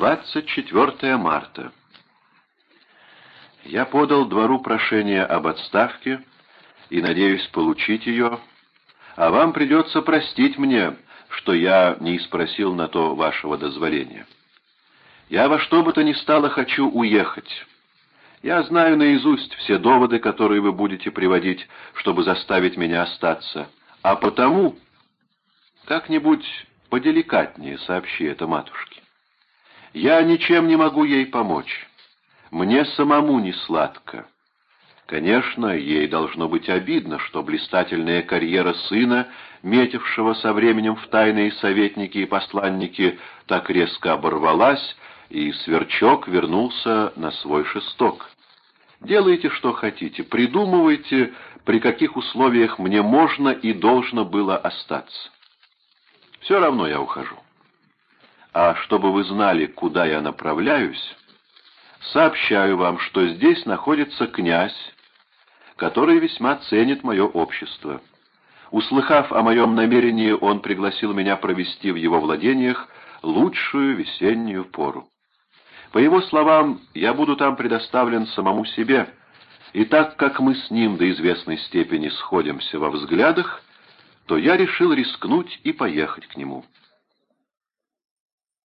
24 марта. Я подал двору прошение об отставке и надеюсь получить ее, а вам придется простить мне, что я не спросил на то вашего дозволения. Я во что бы то ни стало хочу уехать. Я знаю наизусть все доводы, которые вы будете приводить, чтобы заставить меня остаться, а потому как-нибудь поделикатнее сообщи это матушке. Я ничем не могу ей помочь. Мне самому не сладко. Конечно, ей должно быть обидно, что блистательная карьера сына, метившего со временем в тайные советники и посланники, так резко оборвалась, и Сверчок вернулся на свой шесток. Делайте, что хотите, придумывайте, при каких условиях мне можно и должно было остаться. Все равно я ухожу. А чтобы вы знали, куда я направляюсь, сообщаю вам, что здесь находится князь, который весьма ценит мое общество. Услыхав о моем намерении, он пригласил меня провести в его владениях лучшую весеннюю пору. По его словам, я буду там предоставлен самому себе, и так как мы с ним до известной степени сходимся во взглядах, то я решил рискнуть и поехать к нему.